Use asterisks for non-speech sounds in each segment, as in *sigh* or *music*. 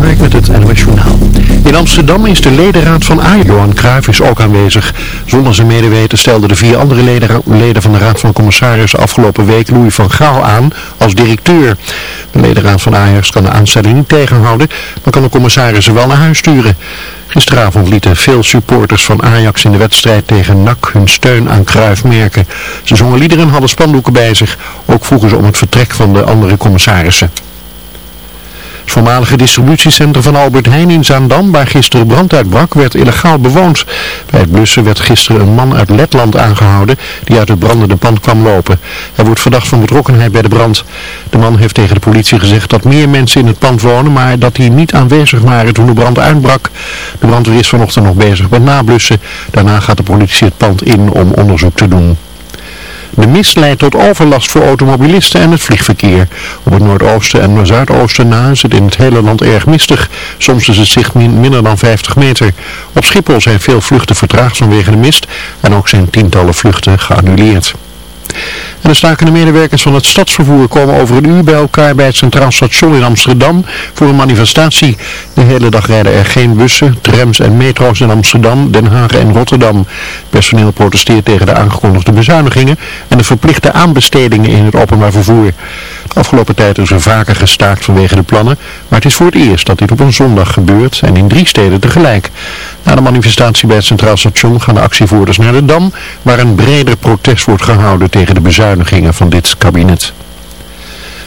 Met het NOS. In Amsterdam is de ledenraad van A. Johan Cruijff is ook aanwezig. Zonder zijn medeweten stelden de vier andere leden van de raad van commissarissen afgelopen week Louis van Gaal aan als directeur. De ledenraad van Ajax kan de aanstelling niet tegenhouden, maar kan de commissarissen wel naar huis sturen. Gisteravond lieten veel supporters van Ajax in de wedstrijd tegen NAC hun steun aan Cruijff merken. Ze zongen liederen en hadden spandoeken bij zich. Ook vroegen ze om het vertrek van de andere commissarissen. Het voormalige distributiecentrum van Albert Heijn in Zaandam, waar gisteren brand uitbrak, werd illegaal bewoond. Bij het blussen werd gisteren een man uit Letland aangehouden die uit het brandende pand kwam lopen. Hij wordt verdacht van betrokkenheid bij de brand. De man heeft tegen de politie gezegd dat meer mensen in het pand wonen, maar dat die niet aanwezig waren toen de brand uitbrak. De brandweer is vanochtend nog bezig met nablussen. Daarna gaat de politie het pand in om onderzoek te doen. De mist leidt tot overlast voor automobilisten en het vliegverkeer. Op het noordoosten en zuidoosten na is het in het hele land erg mistig. Soms is het zicht minder dan 50 meter. Op Schiphol zijn veel vluchten vertraagd vanwege de mist en ook zijn tientallen vluchten geannuleerd. En de stakende medewerkers van het stadsvervoer komen over een uur bij elkaar bij het Centraal Station in Amsterdam voor een manifestatie. De hele dag rijden er geen bussen, trams en metro's in Amsterdam, Den Haag en Rotterdam. Personeel protesteert tegen de aangekondigde bezuinigingen en de verplichte aanbestedingen in het openbaar vervoer. Afgelopen tijd is er vaker gestaakt vanwege de plannen, maar het is voor het eerst dat dit op een zondag gebeurt en in drie steden tegelijk. Na de manifestatie bij het Centraal Station gaan de actievoerders naar de Dam, waar een breder protest wordt gehouden tegen de bezuinigingen van dit kabinet.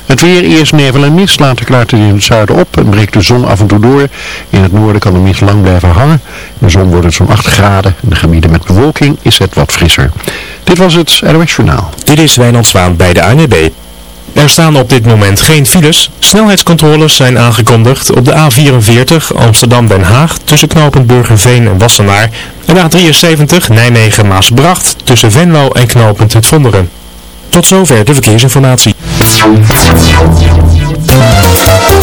Het weer eerst nevel en mist, later klaart het in het zuiden op en breekt de zon af en toe door. In het noorden kan de mist lang blijven hangen. De zon wordt het zo'n 8 graden. In de gebieden met bewolking is het wat frisser. Dit was het NOS Journaal. Dit is Wijnand bij de ANB. Er staan op dit moment geen files. Snelheidscontroles zijn aangekondigd op de A44 Amsterdam-Den Haag tussen knooppunt Burgerveen en Wassenaar. En de A73 Nijmegen-Maasbracht tussen Venlo en knooppunt Het. Tot zover de verkeersinformatie.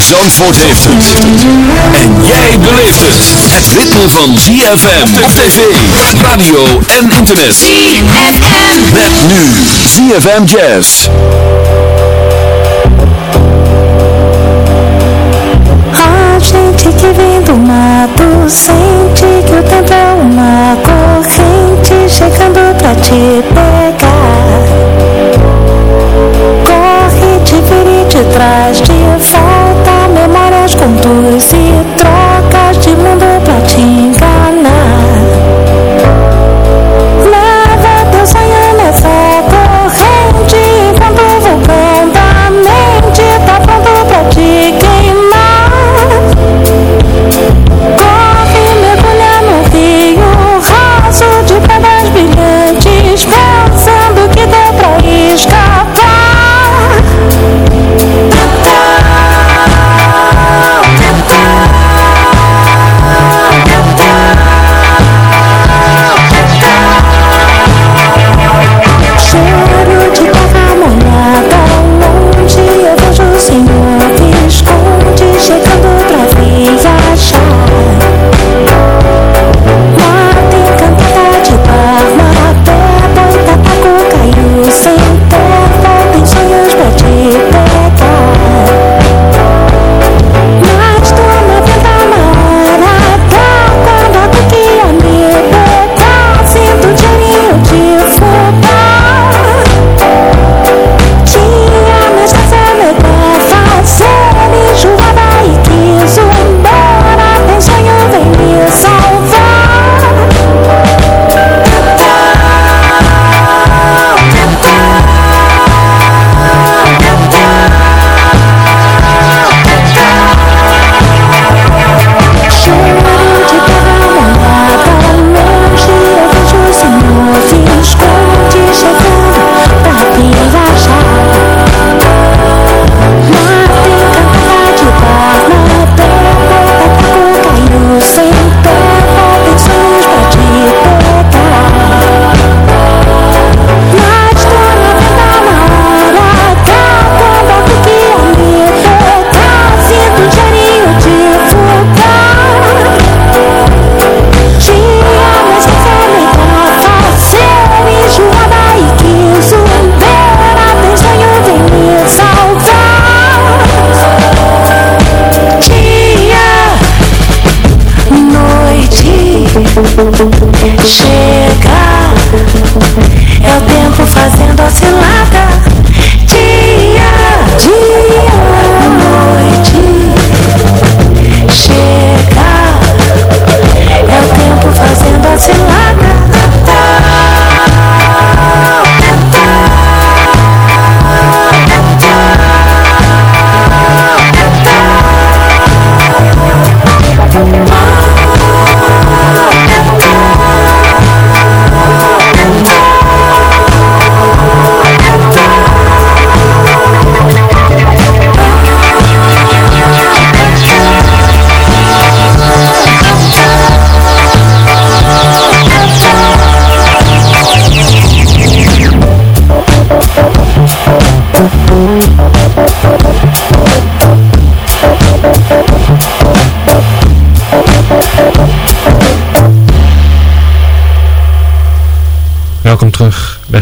Zandvoort heeft het. En jij beleeft het. Het ritme van ZFM op tv, radio en internet. ZFM. Met nu ZFM Jazz. A gente que vem do mato sente que o tempo é uma corrente chegando pra te pegar. Corre de vir e de trás, de volta, con todo ese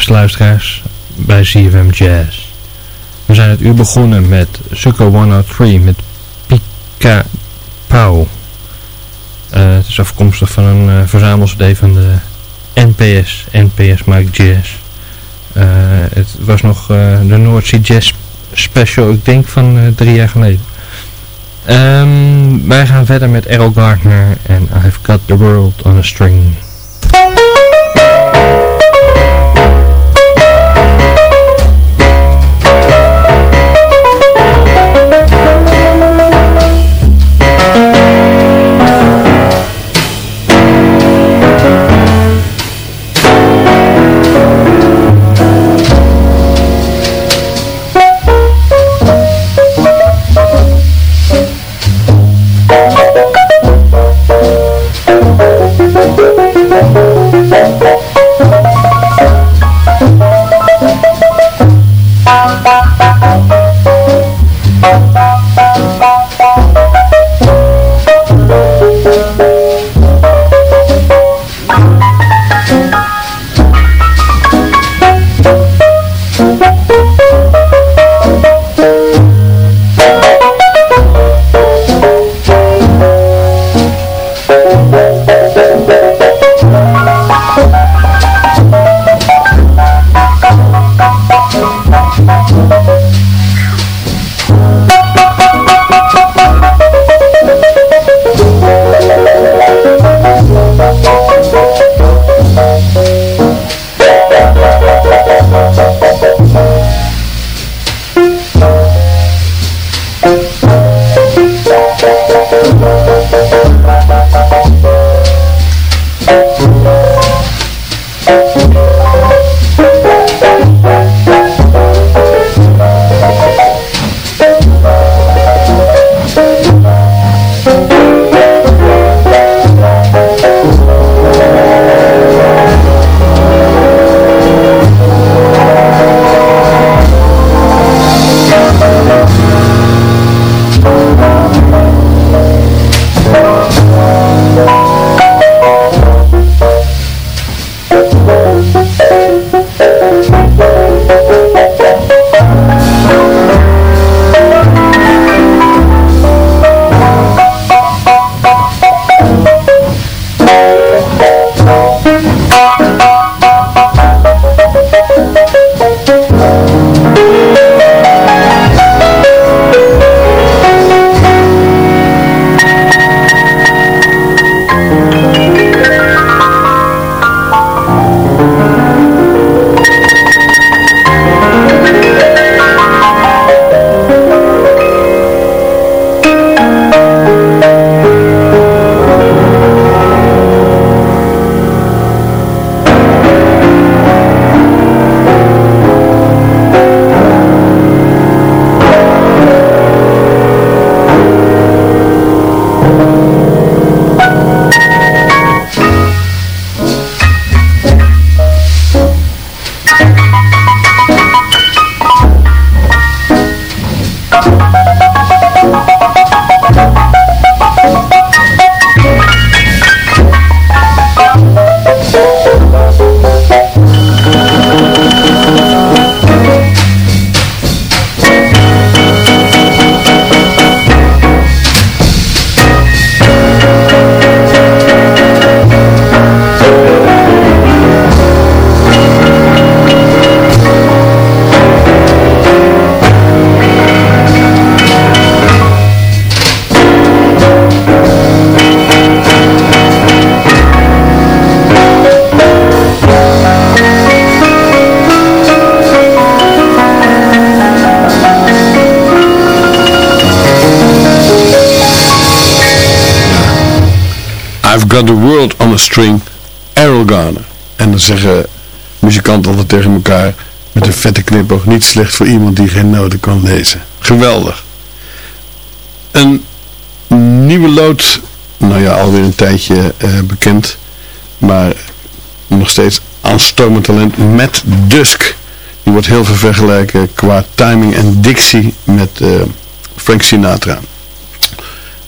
beste luisteraars, bij CFM Jazz. We zijn het uur begonnen met Sucker 103 met Pika Pau. Eh, het is afkomstig van een uh, van de NPS. NPS maakt jazz. Eh, het was nog de Sea Jazz Special, ik denk van drie jaar geleden. Um, wij gaan verder met Errol Gardner en I've Got the World on a String. I've got the world on a string, Errol. En dan zeggen muzikanten altijd tegen elkaar met een vette knipoog, niet slecht voor iemand die geen noten kan lezen. Geweldig. Een nieuwe lood, nou ja, alweer een tijdje eh, bekend, maar nog steeds aanstomend talent, Matt Dusk. Die wordt heel veel vergeleken qua timing en dictie met eh, Frank Sinatra.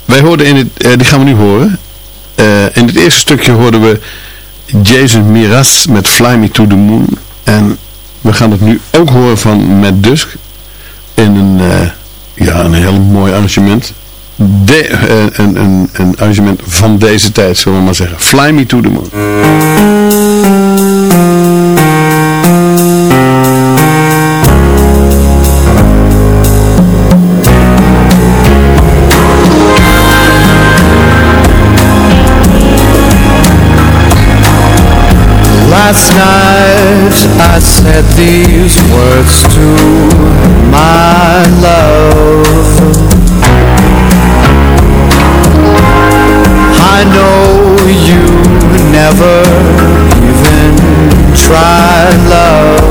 Wij hoorden in het, eh, die gaan we nu horen. Eh, in het eerste stukje hoorden we Jason Miraz met Fly Me to the Moon. En we gaan het nu ook horen van Matt Dusk in een, eh, ja, een heel mooi arrangement. De, eh, een, een, een arrangement van deze tijd, zullen we maar zeggen. Fly Me to the Moon. Last night I said these words to my love. I know you never even tried love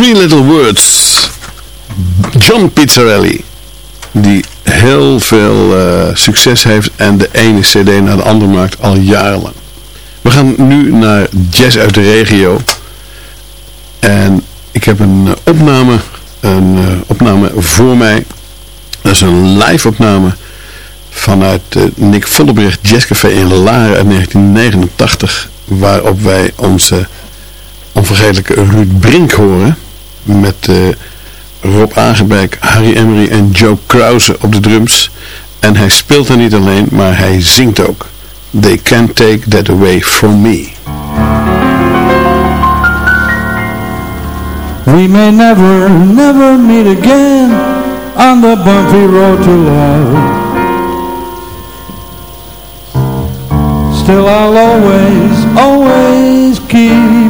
Three Little Words. John Pizzarelli. Die heel veel eh, succes heeft en de ene cd naar de andere maakt al jarenlang. We gaan nu naar jazz uit de regio. En ik heb een eh, opname, een eh, opname voor mij. Dat is een live opname vanuit Nick Vollebrecht Jazzcafé in Laren uit 1989. Waarop wij onze onvergetelijke Ruud Brink horen. Met uh, Rob Aangebeek, Harry Emery en Joe Krause op de drums. En hij speelt er niet alleen, maar hij zingt ook. They can't take that away from me. We may never, never meet again on the bumpy road to love. Still I'll always, always keep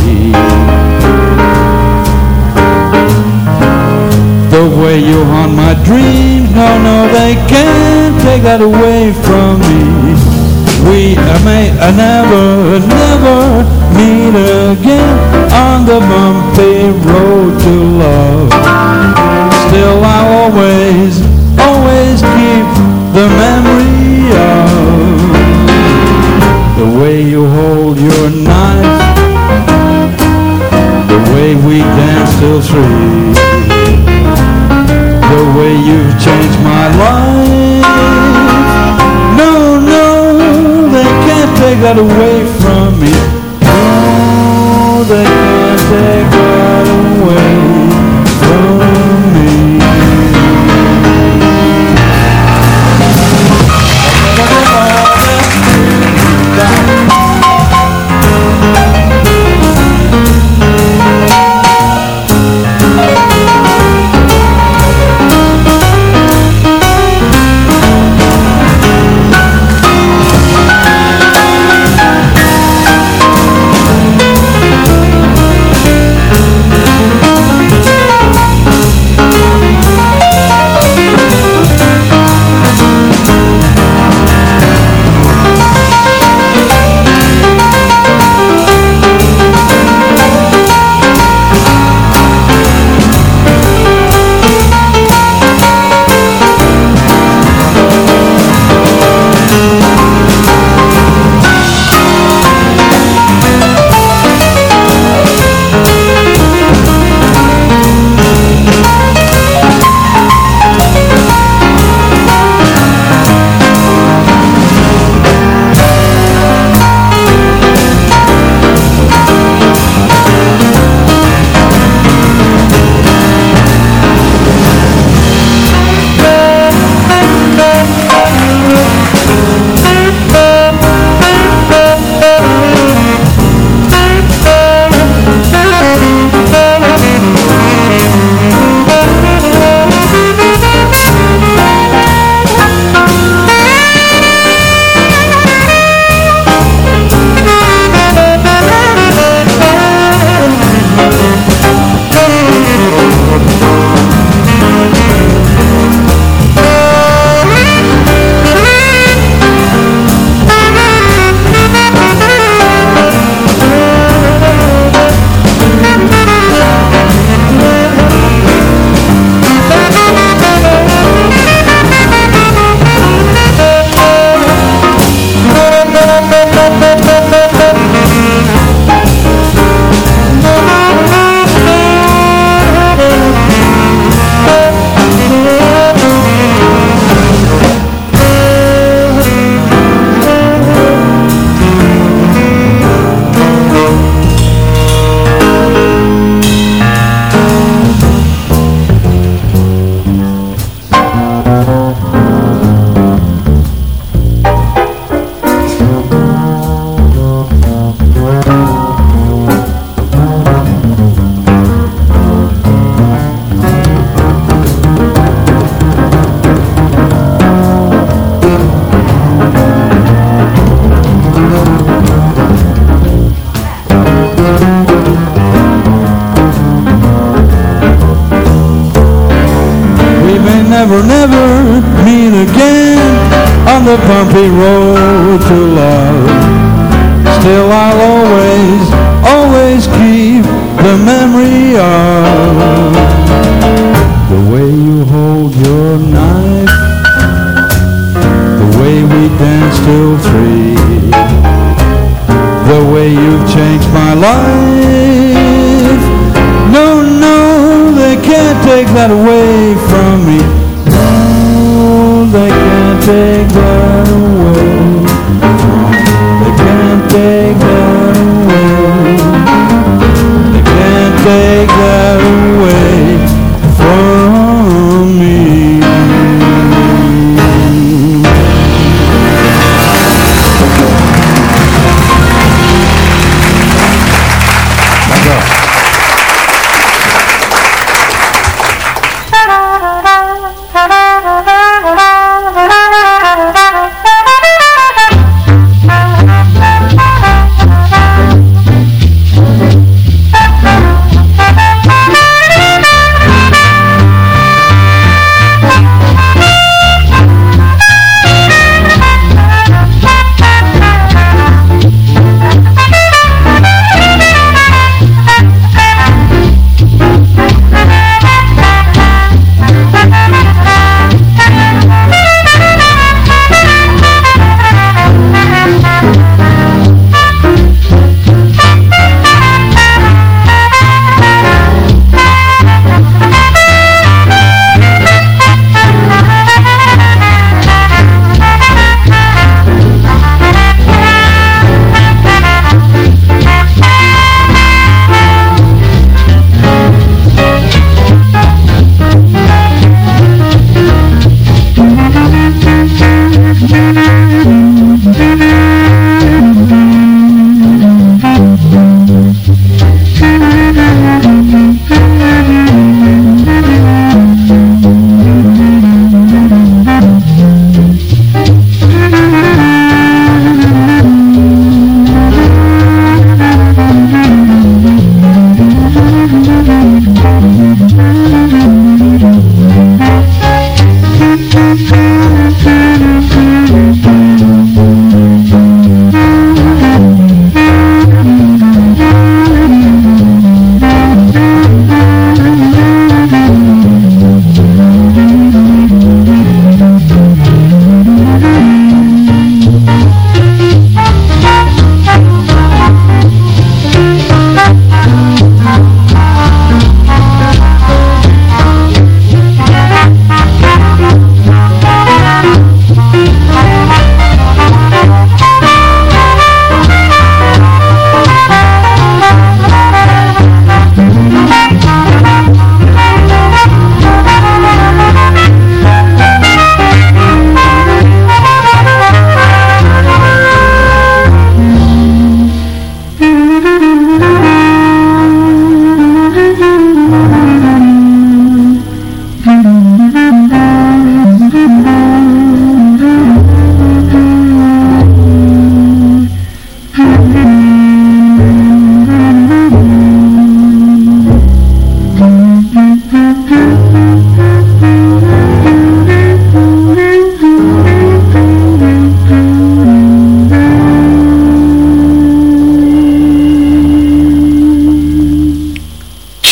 The way you haunt my dreams, no, no, they can't take that away from me. We may never, never meet again on the bumpy road to love. Still I'll always, always keep the memory of the way you hold your knife, the way we dance till three you've changed my life. No, no, they can't take that away from me.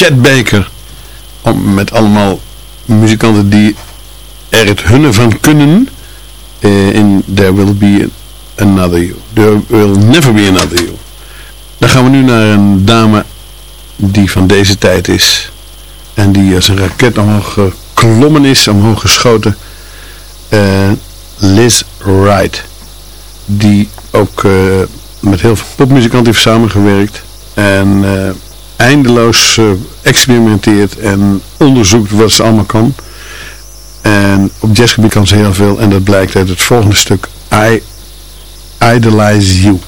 Chet Baker. Met allemaal muzikanten die er het hunne van kunnen. eh, in There Will Be Another You. There Will Never Be Another You. Dan gaan we nu naar een dame die van deze tijd is. En die als een raket omhoog geklommen is, omhoog geschoten. Eh, Liz Wright. Die ook eh, met heel veel popmuzikanten heeft samengewerkt. En eindeloos eh, experimenteert en onderzoekt wat ze allemaal kan. En op jazzgebied kan ze heel veel. En dat blijkt uit het volgende stuk. I Idolize You.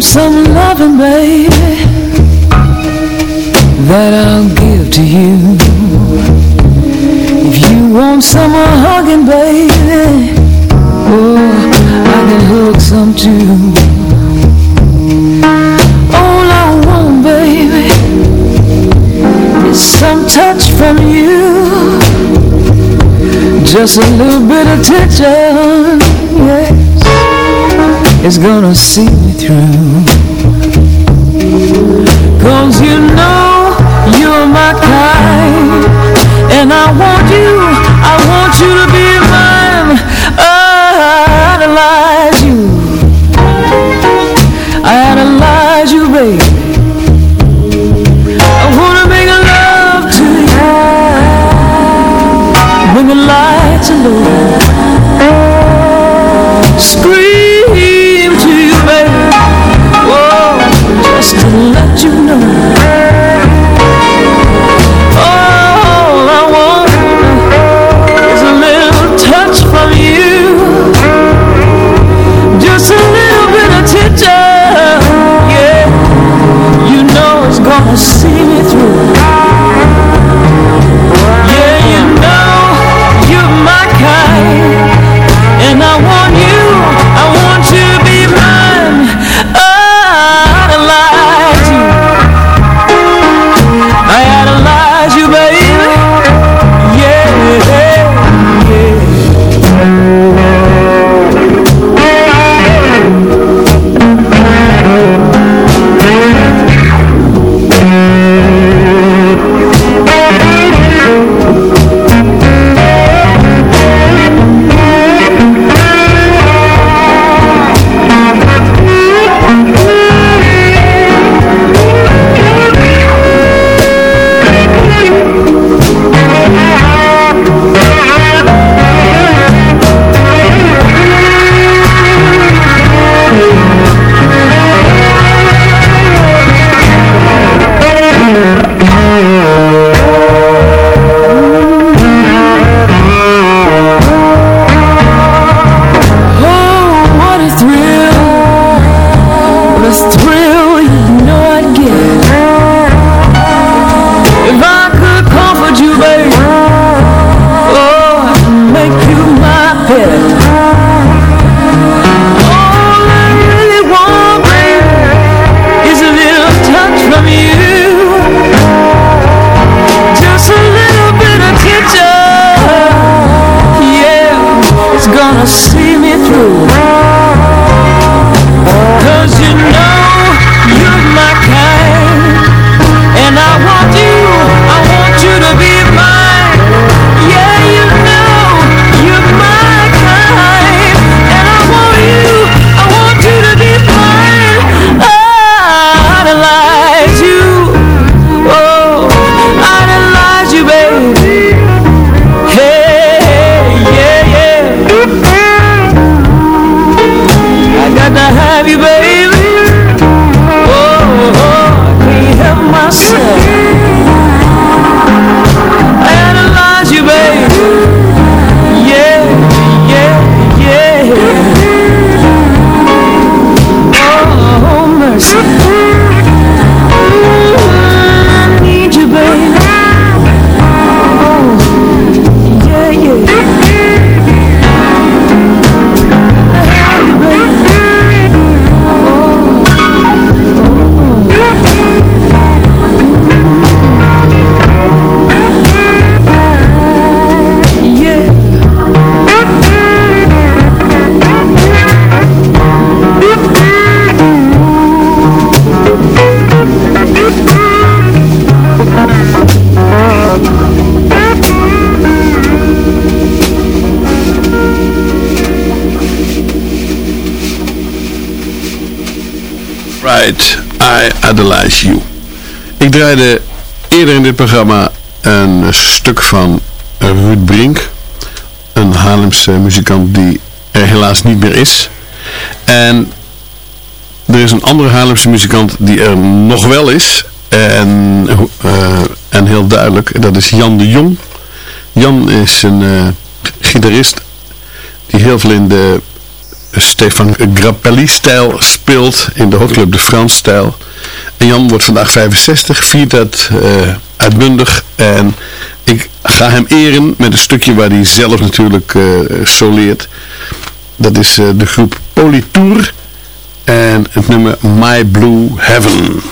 Some baby, that I'll give to you. If you want someone hugging, baby Oh, I can hug some too. All I want, baby Is some touch from you. Just a little bit of tension, yes It's gonna see me through. Cause you know my kind, and I want you, I want you to be Ik draaide eerder in dit programma een stuk van Ruud Brink. Een Haarlemse muzikant die er helaas niet meer is. En er is een andere Haarlemse muzikant die er nog wel is. En, eh, en heel duidelijk, dat is Jan de Jong. Jan is een eh, gitarist die heel veel in de Stefan Grappelli-stijl speelt in de Hotclub de France-stijl. En Jan wordt vandaag 65, viert dat uh, uitbundig. En ik ga hem eren met een stukje waar hij zelf natuurlijk uh, soleert. Dat is uh, de groep Polytour en het nummer My Blue Heaven.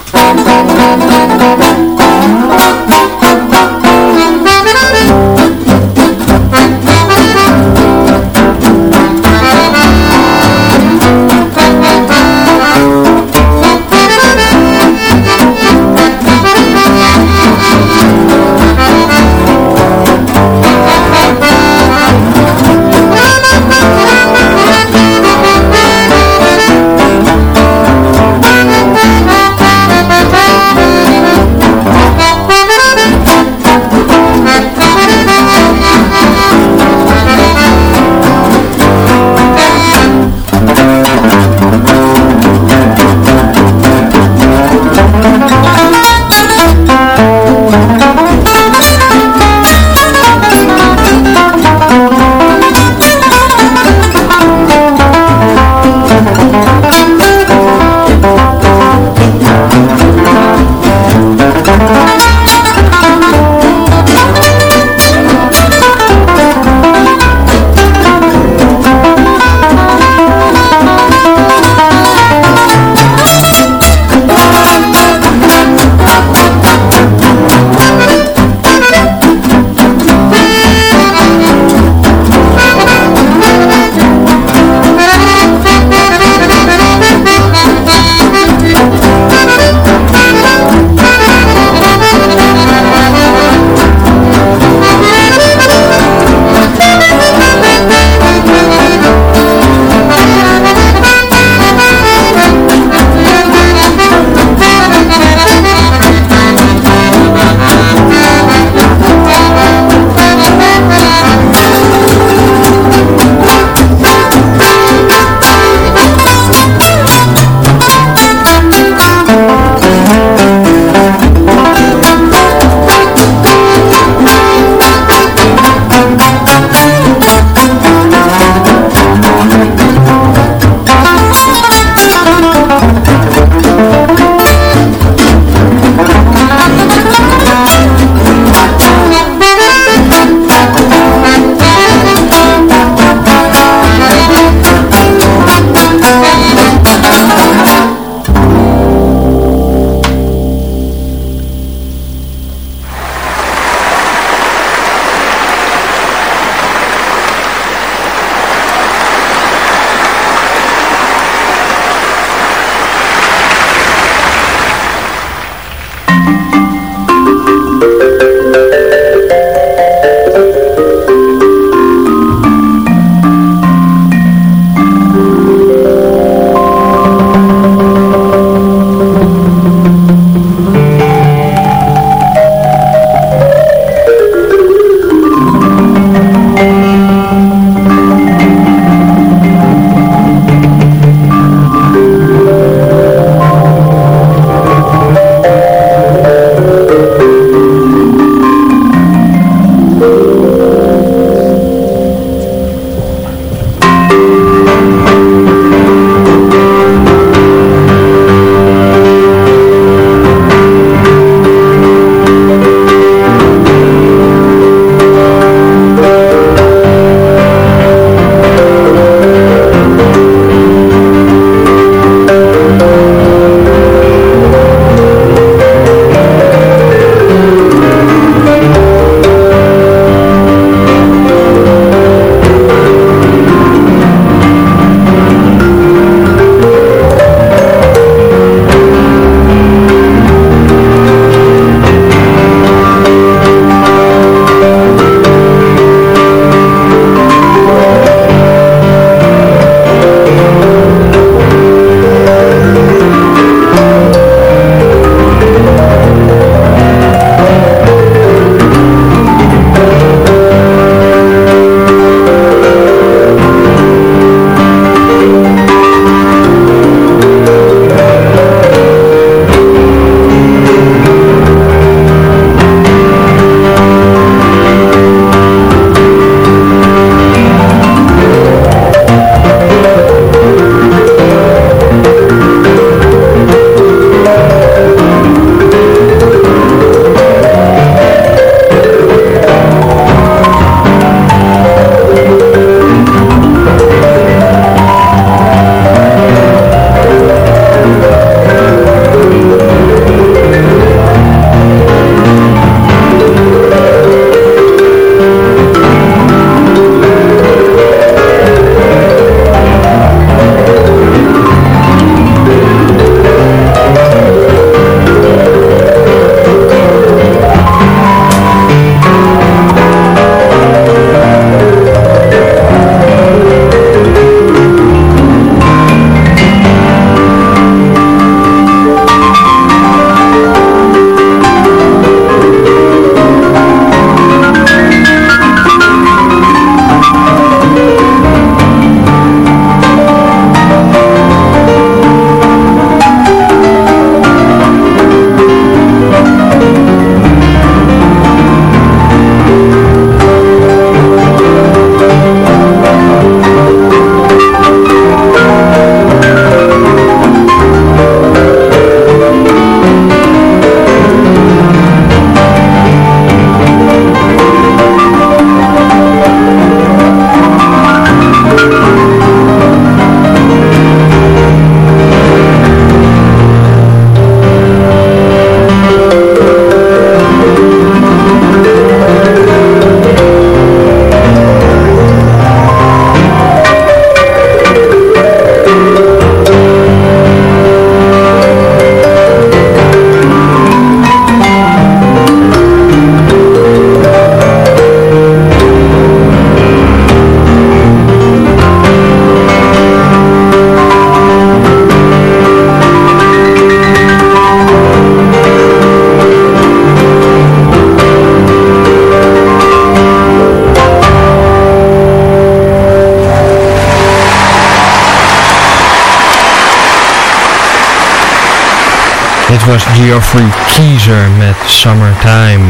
Was Geoffrey Keyser met Summertime.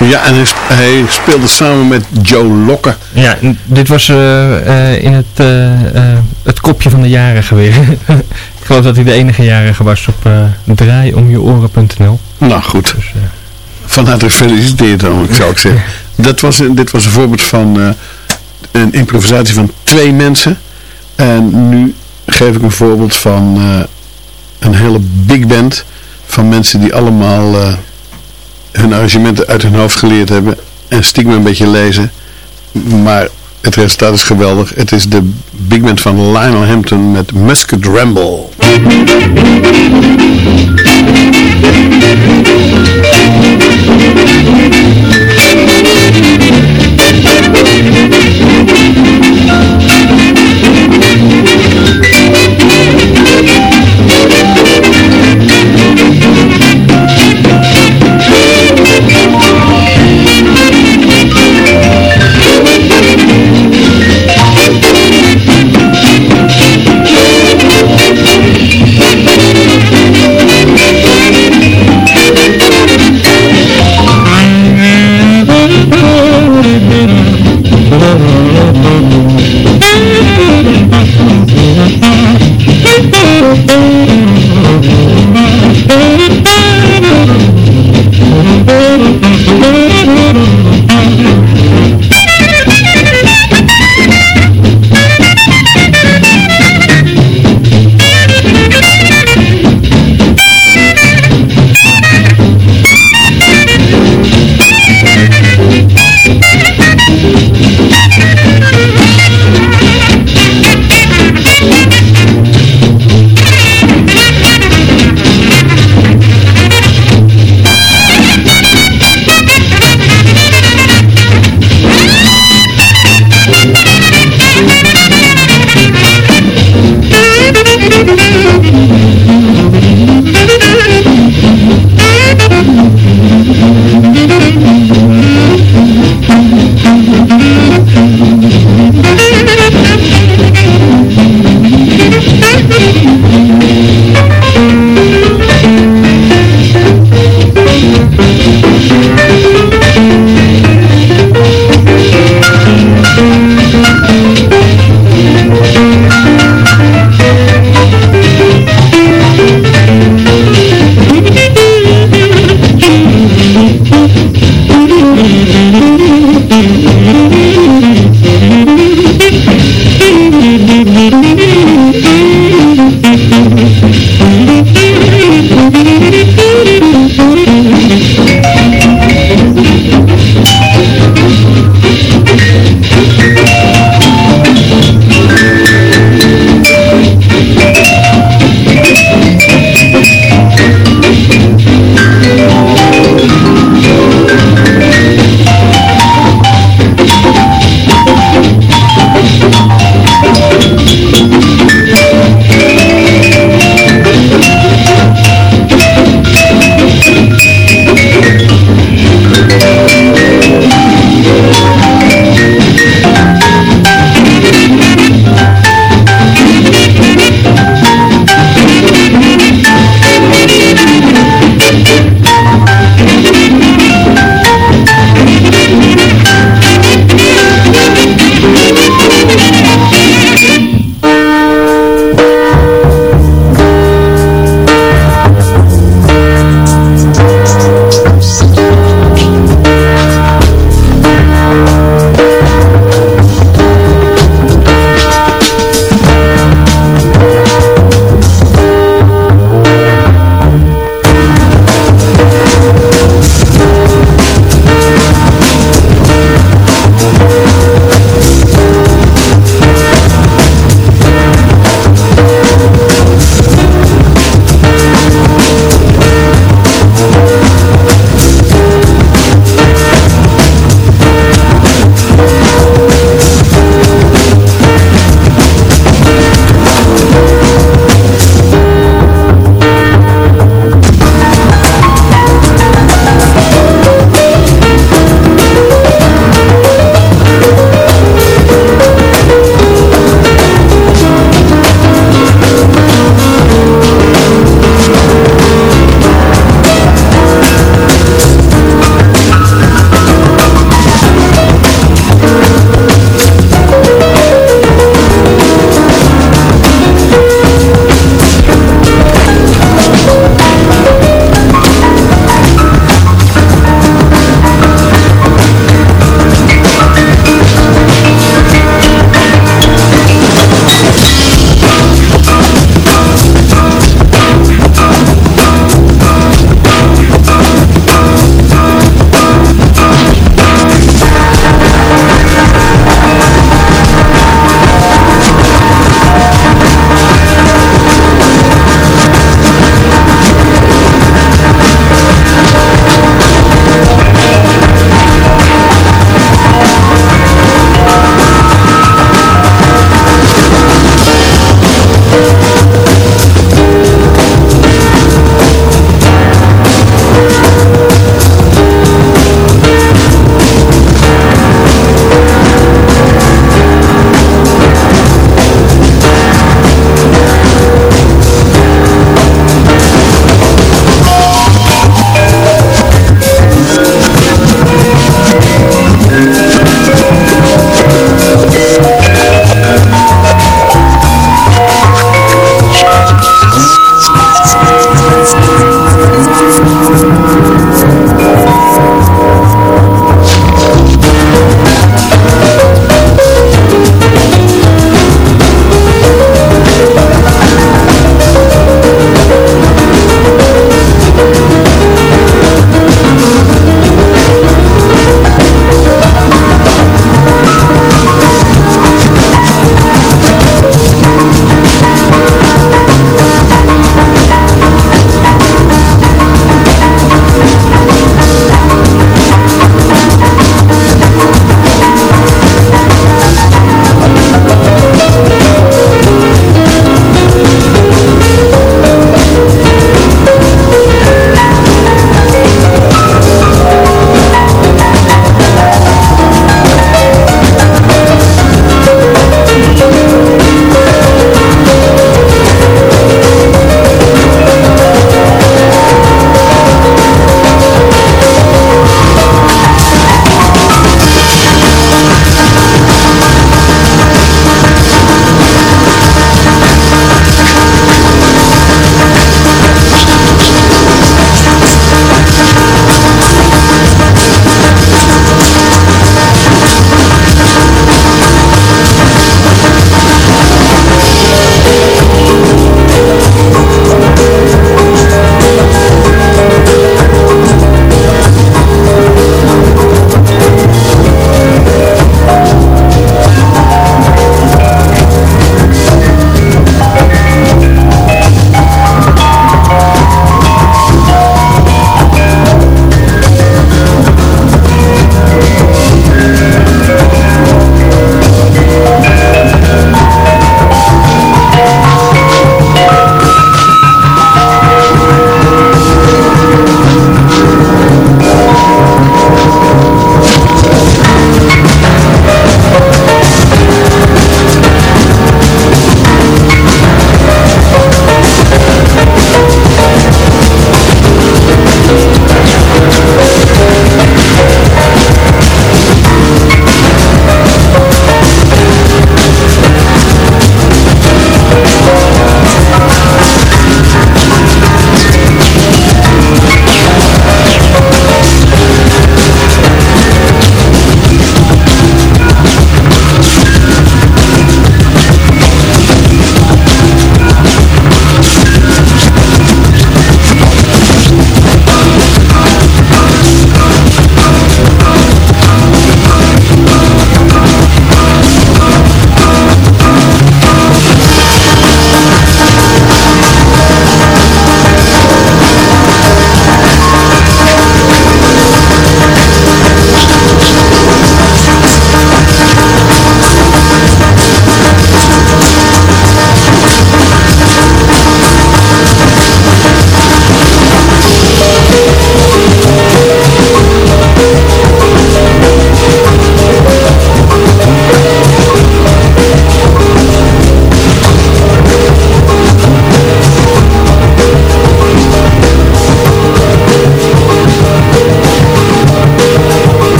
Ja, en hij, sp- hij speelde samen met Joe Lokke. Ja, dit was eh, eh, in het, eh, het kopje van de jarige weer. *laughs* Ik geloof dat hij de enige jarige was op draaiomjeoren.nl. Nou goed. Dus, Van harte gefeliciteerd dan, ik *laughs* zou ik zeggen. Dat was, dit was een voorbeeld van een improvisatie van twee mensen. En nu geef ik een voorbeeld van een hele big band van mensen die allemaal eh, hun arrangementen uit hun hoofd geleerd hebben en stiekem een beetje lezen. Maar het resultaat is geweldig. Het is de big band van Lionel Hampton met Musket Ramble.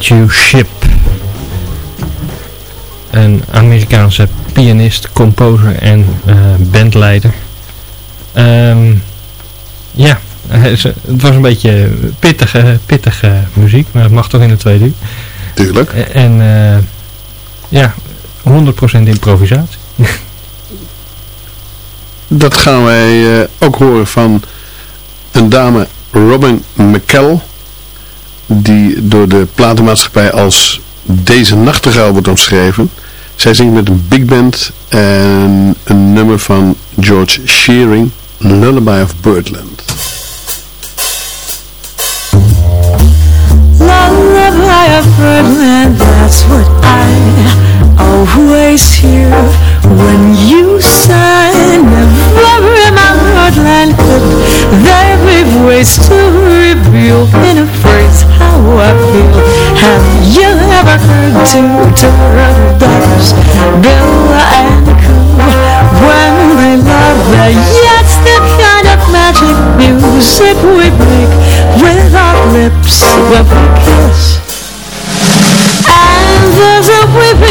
Ship. Een Amerikaanse pianist, composer en eh, bandleider. Ehm, ja, *laughs* het was een beetje pittige, pittige muziek, maar het mag toch in de tweede uur. Tuurlijk. En eh, ja, 100% improvisatie. Dat gaan wij eh, ook horen van een dame, Robin McCall. Die door de platenmaatschappij als Deze Nachtegaal wordt omschreven. Zij zingt met een big band en een nummer van George Shearing, Lullaby of Birdland. Lullaby of birdland, that's what I always hear when you sigh. Never in my there be ways to reveal in a phrase how I feel. Have you ever heard two turtle doves, Bill and Coo, when they love That's the kind of magic music we make with our lips when we kiss. And there's a weepy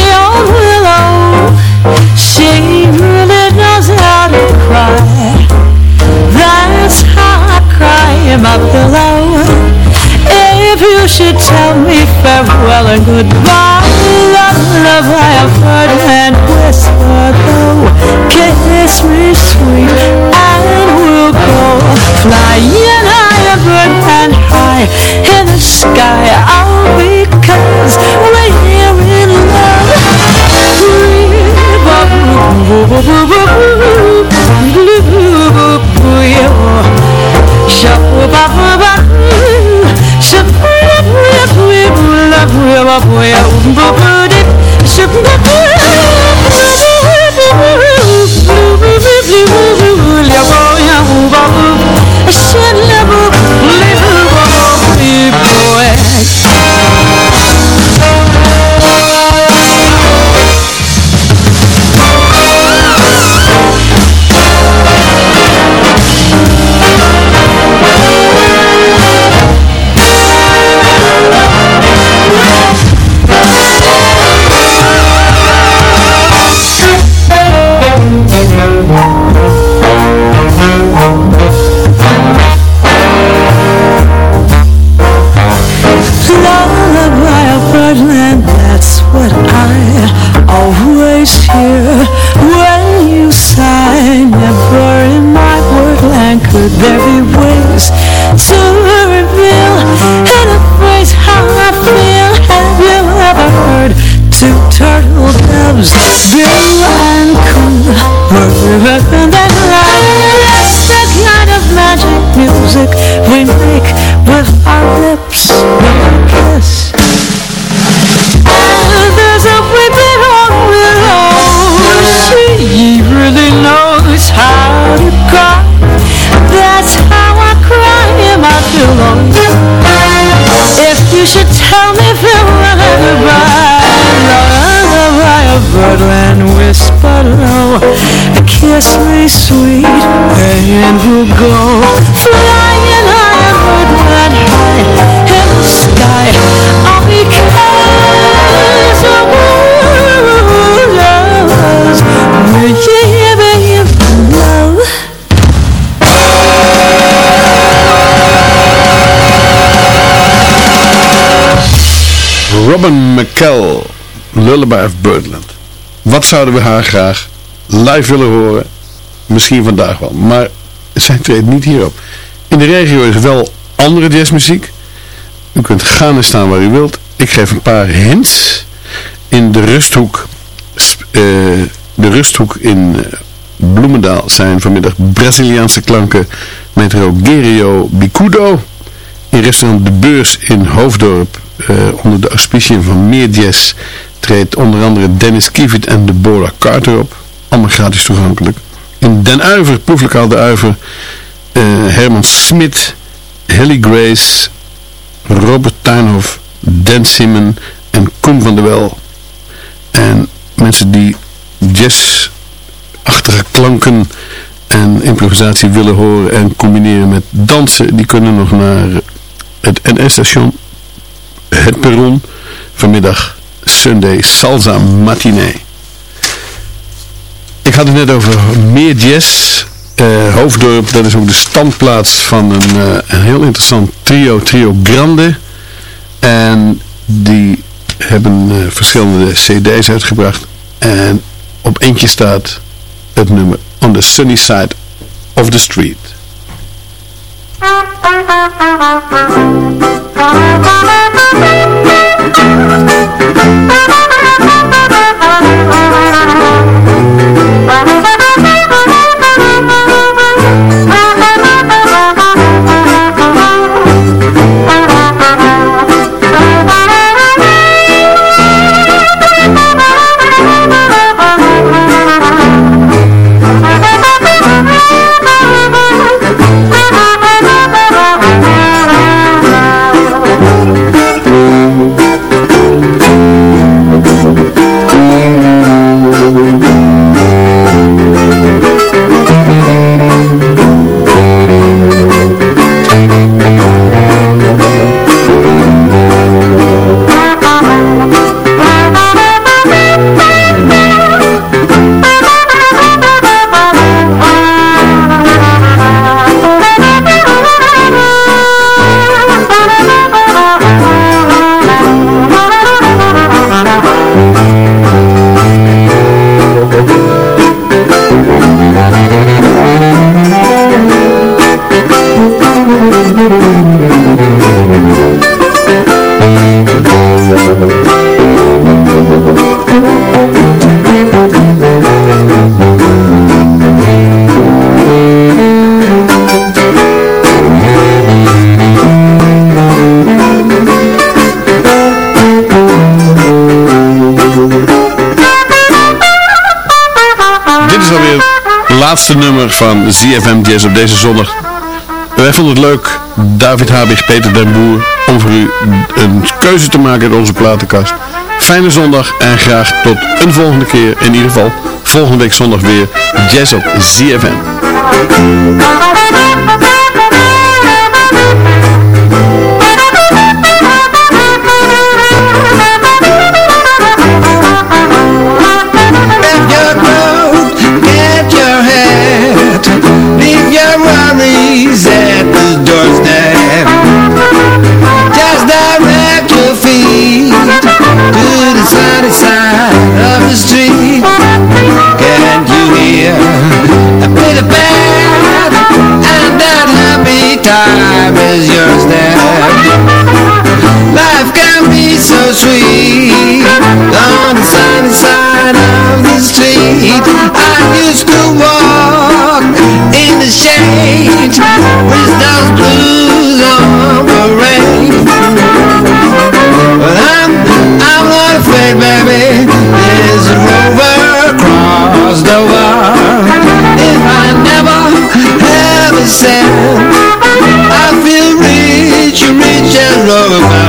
Robin McCall, Lullaby of Birdland. Wat zouden we haar graag live willen horen? Misschien vandaag wel, maar zij treedt niet hierop. In de regio is wel andere jazzmuziek. U kunt gaan en staan waar u wilt. Ik geef een paar hints. In de rusthoek, eh, de rusthoek in eh, Bloemendaal zijn vanmiddag Braziliaanse klanken met Rogerio Bicudo. In restaurant De Beurs in Hoofddorp, eh, onder de auspiciën van Meer Jazz, treedt onder andere Dennis Kievit en Deborah Carter op. Allemaal gratis toegankelijk. In Den Uiver, proeflokaal De Uiver, eh, Herman Smit, Helly Grace, Robert Tuinhof, Dan Simon en Koen van der Wel. En mensen die jazzachtige klanken en improvisatie willen horen en combineren met dansen, die kunnen nog naar het NS-station, het perron, vanmiddag Sunday Salsa Matinee. Ik had het net over meer jazz. Eh, Hoofddorp, dat is ook de standplaats van een, eh, een heel interessant trio, Trio Grande. En die hebben eh, verschillende cd's uitgebracht. En op eentje staat het nummer On the Sunny Side of the Street. Dit is laatste nummer van ZFM Jazz op deze zondag. Wij vonden het leuk, David Habig, Peter den Boer, om voor u een keuze te maken uit onze platenkast. Fijne zondag en graag tot een volgende keer. In ieder geval volgende week zondag weer Jazz op ZFM. Street. I used to walk in the shade with those blues on parade. But I'm, I'm not afraid, baby. There's a rover across the wall. If I never have cent, I feel rich, rich as Rover.